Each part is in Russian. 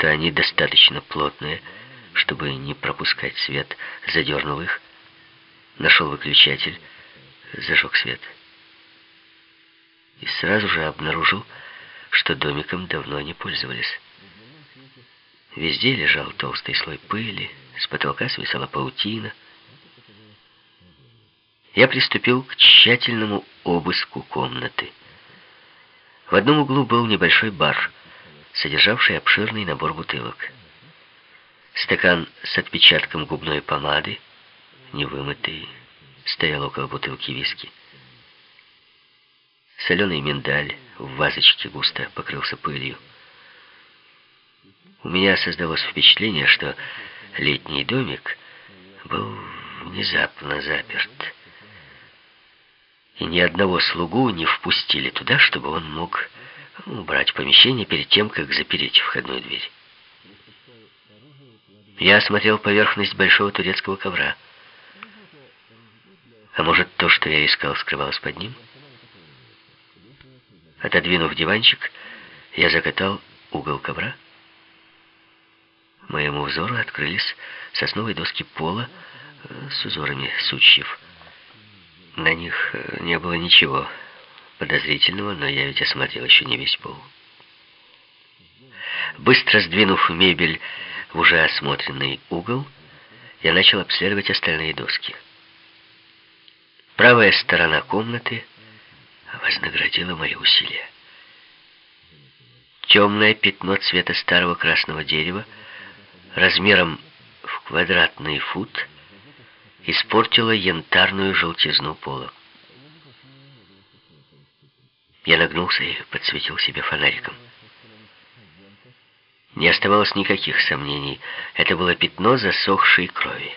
что они достаточно плотные, чтобы не пропускать свет, задернул их, нашел выключатель, зажег свет. И сразу же обнаружил, что домиком давно не пользовались. Везде лежал толстый слой пыли, с потолка свисала паутина. Я приступил к тщательному обыску комнаты. В одном углу был небольшой бар, содержавший обширный набор бутылок. Стакан с отпечатком губной помады, невымытый, стоял около бутылки виски. Соленый миндаль в вазочке густо покрылся пылью. У меня создалось впечатление, что летний домик был внезапно заперт. И ни одного слугу не впустили туда, чтобы он мог убрать помещение перед тем, как запереть входную дверь. Я осмотрел поверхность большого турецкого ковра. А может, то, что я искал, скрывалось под ним? Отодвинув диванчик, я закатал угол ковра. Моему взору открылись сосновые доски пола э, с узорами сучьев. На них э, не было ничего подозрительного, но я ведь осмотрел еще не весь пол. Быстро сдвинув мебель в уже осмотренный угол, я начал обследовать остальные доски. Правая сторона комнаты вознаградила мои усилия. Темное пятно цвета старого красного дерева размером в квадратный фут испортила янтарную желтизну пола. Я нагнулся и подсветил себе фонариком. Не оставалось никаких сомнений. Это было пятно засохшей крови.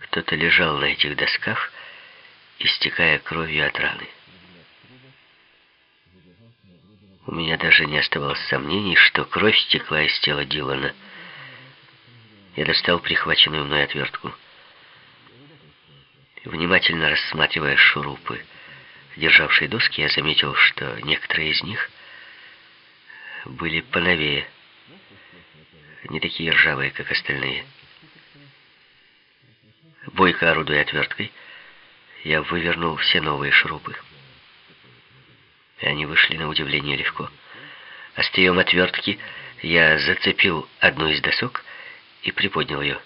Кто-то лежал на этих досках, истекая кровью от раны. У меня даже не оставалось сомнений, что кровь стекла из тела Дилана. Я достал прихваченную мной отвертку. Внимательно рассматривая шурупы, державшие доски, я заметил, что некоторые из них были поновее, не такие ржавые, как остальные. Бойко орудуя отверткой, я вывернул все новые шурупы и они вышли на удивление легко. Острием отвертки я зацепил одну из досок и приподнял ее.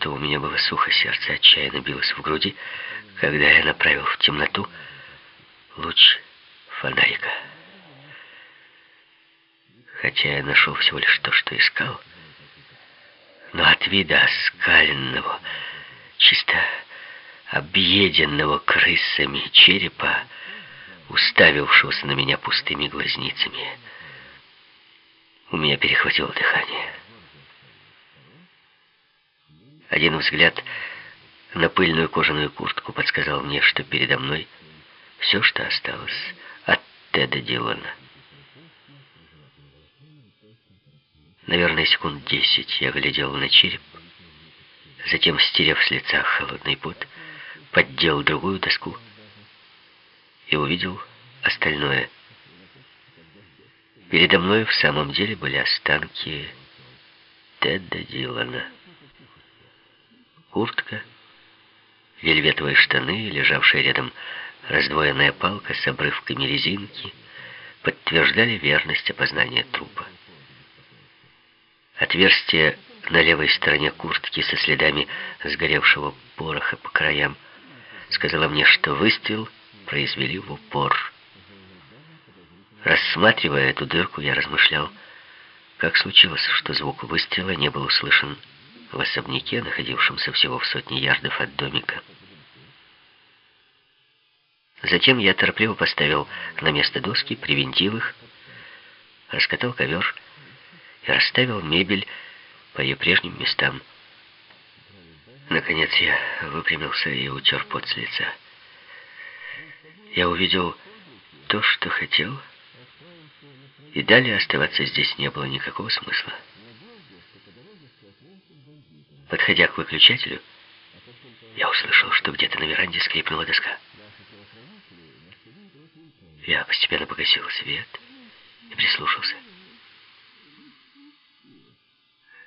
Рту у меня было сухо, сердце отчаянно билось в груди, когда я направил в темноту луч фонарика. Хотя я нашел всего лишь то, что искал, но от вида оскаленного, чисто объеденного крысами черепа, уставившегося на меня пустыми глазницами. У меня перехватило дыхание. Один взгляд на пыльную кожаную куртку подсказал мне, что передо мной все, что осталось от Теда Дилана. Наверное, секунд десять я глядел на череп, затем, стерев с лица холодный пот, поддел другую доску и увидел остальное. Передо мной в самом деле были останки Теда Дилана. Куртка, вельветовые штаны, лежавшая рядом раздвоенная палка с обрывками резинки, подтверждали верность опознания трупа. Отверстие на левой стороне куртки со следами сгоревшего пороха по краям – сказала мне, что выстрел произвели в упор. Рассматривая эту дырку, я размышлял, как случилось, что звук выстрела не был услышан в особняке, находившемся всего в сотне ярдов от домика. Затем я торопливо поставил на место доски, привинтил их, раскатал ковер и расставил мебель по ее прежним местам. Наконец я выпрямился и утер пот с лица. Я увидел то, что хотел, и далее оставаться здесь не было никакого смысла. Подходя к выключателю, я услышал, что где-то на веранде скрипнула доска. Я постепенно погасил свет прислушался.